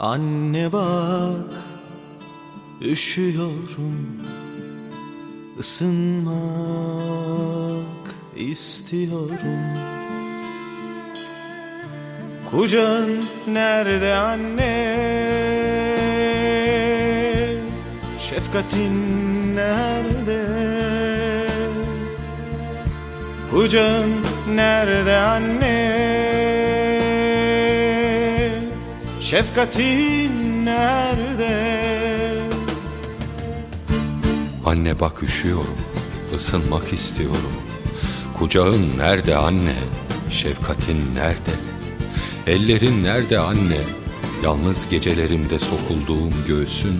Anne bak üşüyorum. Isınmak istiyorum. Kucağın nerede anne? Şefkatin nerede? Kucağın nerede anne Şefkatin nerede Anne bak üşüyorum, ısınmak istiyorum. Kucağın nerede anne, şefkatin nerede? Ellerin nerede anne, yalnız gecelerimde sokulduğum göğsün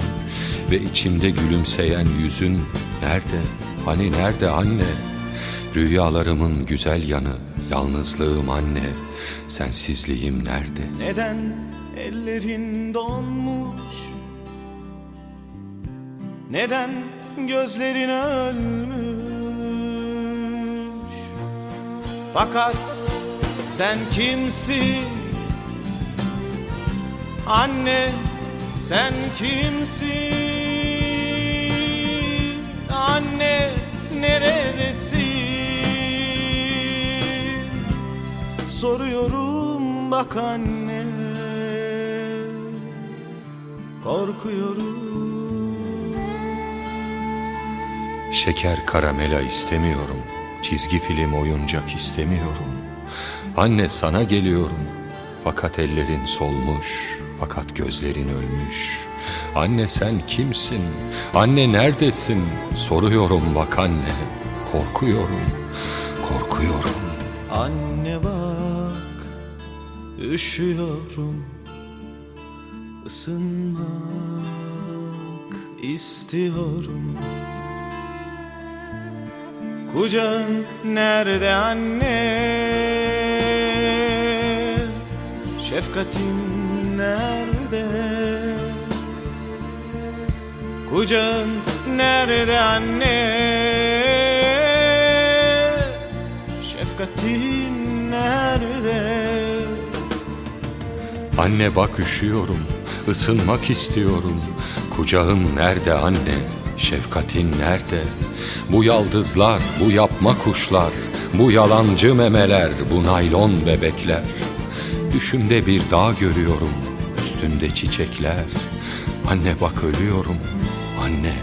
ve içimde gülümseyen yüzün nerede? Hani nerede anne? Rüyalarımın güzel yanı, yalnızlığım anne, sensizliğim nerede? Neden ellerin donmuş? Neden gözlerin ölmüş? Fakat sen kimsin? Anne sen kimsin Soruyorum bak anne Korkuyorum Şeker karamela istemiyorum. Çizgi film oyuncak istemiyorum. Anne sana geliyorum. Fakat ellerin solmuş. Fakat gözlerin ölmüş. Anne sen kimsin? Anne neredesin? Soruyorum bak anne. Korkuyorum. Korkuyorum. Anne bak üşüyorum ısınmak istiyorum. Kucağın nerede anne? Şefkatin nerede? Kucağın nerede anne Şefkatin nerede Anne bak üşüyorum, ısınmak istiyorum. Kucağın nerede anne, şefkatin nerede? Bu yaldızlar, bu yapma kuşlar, bu yalancı memeler, bu naylon bebekler. Düşümde bir dağ görüyorum, üstünde çiçekler. Anne bak ölüyorum, anne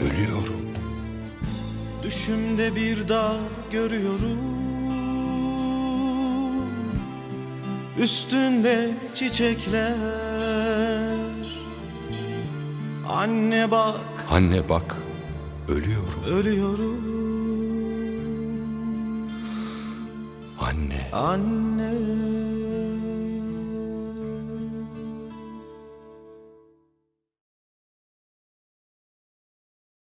ölüyorum. Düşümde bir dağ görüyorum Üstünde çiçekler. Anne bak. Anne bak ölüyorum, ölüyorum. Anne. Anne